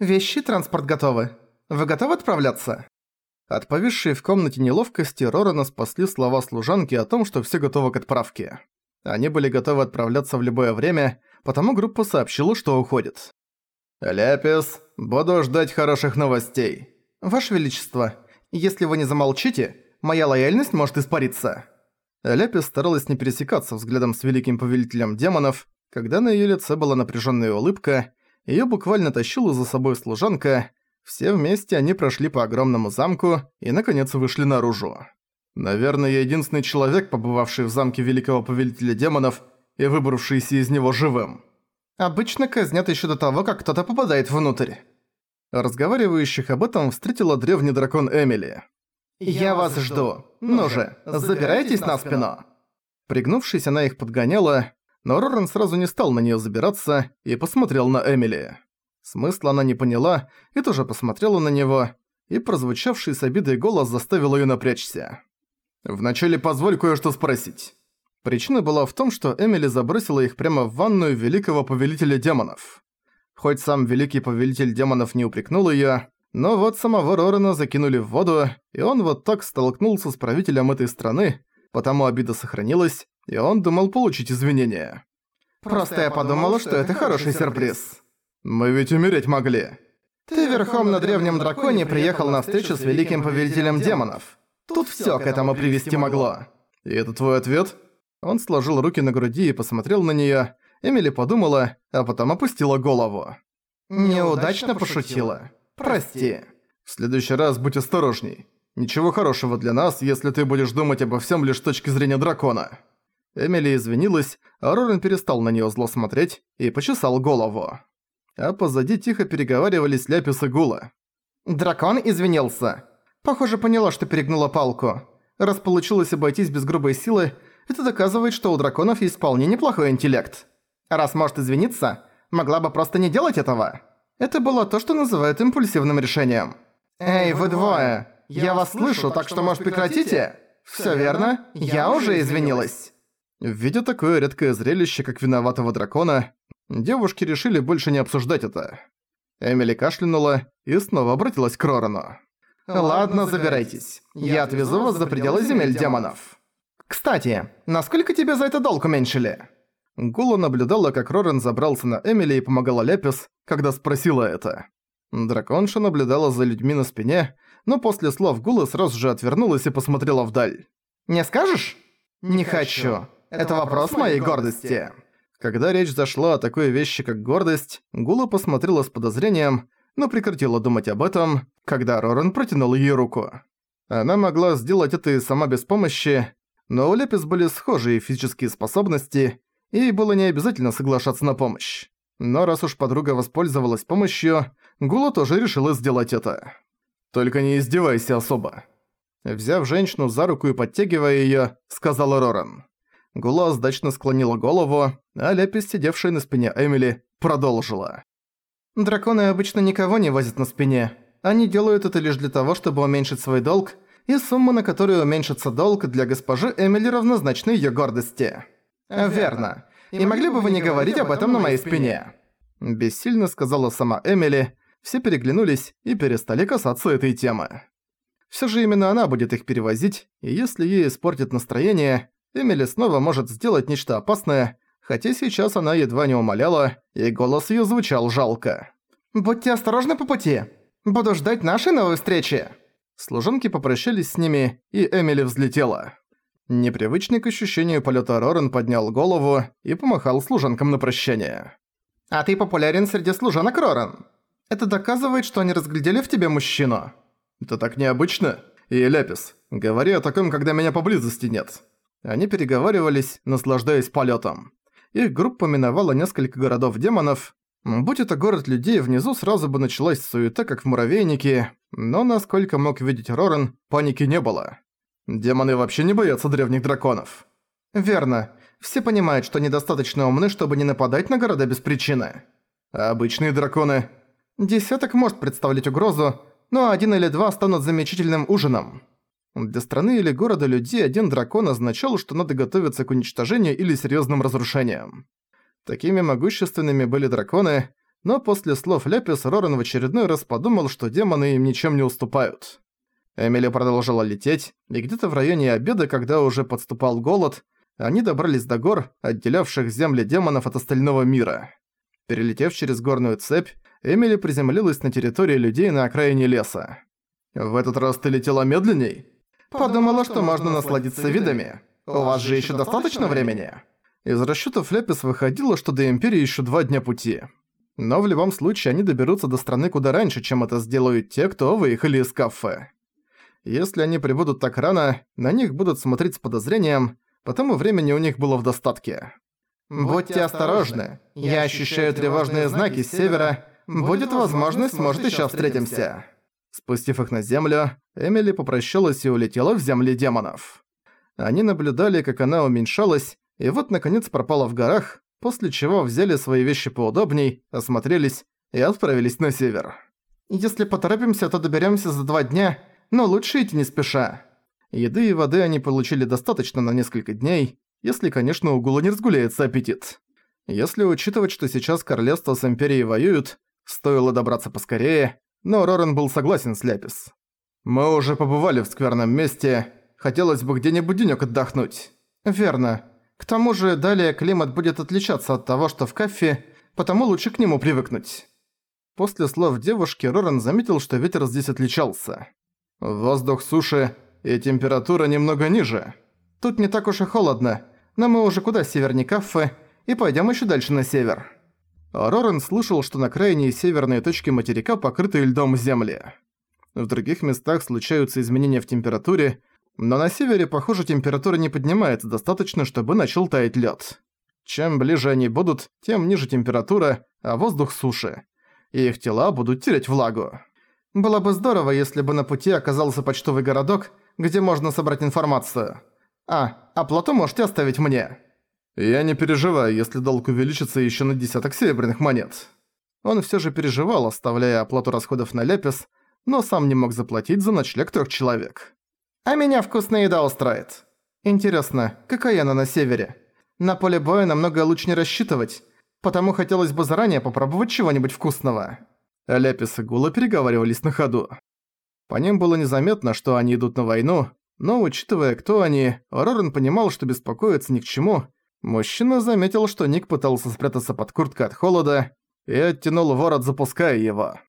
«Вещи, транспорт готовы. Вы готовы отправляться?» От повисшей в комнате неловкости Рорана спасли слова служанки о том, что все готовы к отправке. Они были готовы отправляться в любое время, потому группа сообщила, что уходит. «Лепис, буду ждать хороших новостей». «Ваше Величество, если вы не замолчите, моя лояльность может испариться». Лепис старалась не пересекаться взглядом с великим повелителем демонов, когда на её лице была напряжённая улыбка, её буквально тащила за собой служанка, все вместе они прошли по огромному замку и, наконец, вышли наружу. Наверное, я единственный человек, побывавший в замке великого повелителя демонов и выбравшийся из него живым. Обычно казнят ещё до того, как кто-то попадает внутрь. Разговаривающих об этом встретила древний дракон Эмили. «Я вас жду. Ну же, забирайтесь на спину!» Пригнувшись, она их подгоняла, но Роран сразу не стал на неё забираться и посмотрел на Эмили. Смысла она не поняла и тоже посмотрела на него, и прозвучавший с обидой голос заставил её напрячься. «Вначале позволь кое-что спросить». Причина была в том, что Эмили забросила их прямо в ванную великого повелителя демонов. Хоть сам великий повелитель демонов не упрекнул её, но вот самого Рорена закинули в воду, и он вот так столкнулся с правителем этой страны, потому обида сохранилась, и он думал получить извинения. «Просто я подумала, что это хороший сюрприз». «Мы ведь умереть могли». «Ты верхом на древнем драконе приехал на встречу с великим повелителем демонов. Тут всё к этому привести могло». «И это твой ответ?» Он сложил руки на груди и посмотрел на неё. Эмили подумала, а потом опустила голову. «Неудачно пошутила. Прости». «В следующий раз будь осторожней. Ничего хорошего для нас, если ты будешь думать обо всем лишь с точки зрения дракона». Эмили извинилась, а Рорен перестал на неё зло смотреть и почесал голову. А позади тихо переговаривались Ляпис и Гула. «Дракон извинился. Похоже, поняла, что перегнула палку. Раз получилось обойтись без грубой силы, это доказывает, что у драконов есть вполне неплохой интеллект. Раз может извиниться, могла бы просто не делать этого. Это было то, что называют импульсивным решением. «Эй, вы двое! Я вас слышу, так что, может, прекратите?» «Всё верно, я уже извинилась». Видя такое редкое зрелище, как виноватого дракона, девушки решили больше не обсуждать это. Эмили кашлянула и снова обратилась к Рорану. «Ладно, забирайтесь. Я отвезу вас за пределы земель демонов. Кстати, насколько тебе за это долг уменьшили?» Гула наблюдала, как Рорен забрался на Эмили и помогала Лепис, когда спросила это. Драконша наблюдала за людьми на спине, но после слов Гулы сразу же отвернулась и посмотрела вдаль. «Не скажешь?» «Не хочу. Это вопрос моей гордости». Когда речь зашла о такой вещи, как гордость, Гула посмотрела с подозрением, но прекратила думать об этом, когда Рорен протянул ей руку. Она могла сделать это и сама без помощи, но у Лепис были схожие физические способности, и ей было не обязательно соглашаться на помощь. Но раз уж подруга воспользовалась помощью, Гула тоже решила сделать это. «Только не издевайся особо». Взяв женщину за руку и подтягивая её, сказала Роран. Гула сдачно склонила голову, а Лепис, сидевшая на спине Эмили, продолжила. «Драконы обычно никого не возят на спине. Они делают это лишь для того, чтобы уменьшить свой долг, и сумма, на которую уменьшится долг, для госпожи Эмили равнозначна её гордости». «Верно. И могли бы вы не говорить об этом на моей спине?» Бессильно сказала сама Эмили, все переглянулись и перестали касаться этой темы. Всё же именно она будет их перевозить, и если ей испортит настроение, Эмили снова может сделать нечто опасное, хотя сейчас она едва не умоляла, и голос её звучал жалко. «Будьте осторожны по пути. Буду ждать нашей новой встречи». Служанки попрощались с ними, и Эмили взлетела. Непривычный к ощущению полёта Рорен поднял голову и помахал служанкам на прощание. «А ты популярен среди служанок, Рорен. Это доказывает, что они разглядели в тебе мужчину». «Это так необычно. И, Ляпис, говори о таком, когда меня поблизости нет». Они переговаривались, наслаждаясь полетом. Их группа миновала несколько городов демонов. Будь это город людей, внизу сразу бы началась суета, как в муравейнике, но, насколько мог видеть Рорен, паники не было. Демоны вообще не боятся древних драконов. Верно. Все понимают, что недостаточно умны, чтобы не нападать на города без причины. А обычные драконы? Десяток может представлять угрозу, но один или два станут замечательным ужином. Для страны или города людей один дракон означал, что надо готовиться к уничтожению или серьезным разрушениям. Такими могущественными были драконы, но после слов Ляпис Рорен в очередной раз подумал, что демоны им ничем не уступают. Эмили продолжала лететь, и где-то в районе обеда, когда уже подступал голод, они добрались до гор, отделявших земли демонов от остального мира. Перелетев через горную цепь, Эмили приземлилась на территории людей на окраине леса. «В этот раз ты летела медленней?» «Подумала, что можно насладиться видами. У вас же еще достаточно времени?» Из расчётов Ляпис выходило, что до Империи еще два дня пути. Но в любом случае они доберутся до страны куда раньше, чем это сделают те, кто выехали из кафе. Если они прибудут так рано, на них будут смотреть с подозрением, потому времени у них было в достатке. «Будьте осторожны. Я ощущаю тревожные знаки с севера. Будет возможность, может, еще встретимся». Спустив их на землю, Эмили попрощалась и улетела в земли демонов. Они наблюдали, как она уменьшалась, и вот наконец пропала в горах, после чего взяли свои вещи поудобней, осмотрелись и отправились на север. «Если поторопимся, то доберемся за два дня, но лучше идти не спеша. Еды и воды они получили достаточно на несколько дней, если, конечно, у Гула не разгуляется аппетит. Если учитывать, что сейчас королевство с Империей воюют, стоило добраться поскорее, но Рорен был согласен с Ляпис. «Мы уже побывали в скверном месте, хотелось бы где-нибудь денёк отдохнуть». «Верно. К тому же далее климат будет отличаться от того, что в Кафе, потому лучше к нему привыкнуть». После слов девушки Рорен заметил, что ветер здесь отличался. Воздух суше и температура немного ниже. Тут не так уж и холодно, но мы уже куда севернее Каффе, и пойдем еще дальше на север. Рорен слышал, что на крайней северной точке материка покрыты льдом земли. В других местах случаются изменения в температуре, но на севере, похоже, температура не поднимается достаточно, чтобы начал таять лед. Чем ближе они будут, тем ниже температура, а воздух суше. И их тела будут терять влагу. Было бы здорово, если бы на пути оказался почтовый городок, где можно собрать информацию. А, оплату можете оставить мне. Я не переживаю, если долг увеличится еще на десяток серебряных монет. Он все же переживал, оставляя оплату расходов на Лепис, но сам не мог заплатить за ночлег трех человек. А меня вкусная еда устраивает. Интересно, какая она на севере? На поле боя намного лучше не рассчитывать, потому хотелось бы заранее попробовать чего-нибудь вкусного. Ляпис и Гула переговаривались на ходу. По ним было незаметно, что они идут на войну, но учитывая, кто они, Рорен понимал, что беспокоиться ни к чему. Мужчина заметил, что Ник пытался спрятаться под курткой от холода и оттянул ворот, запуская его.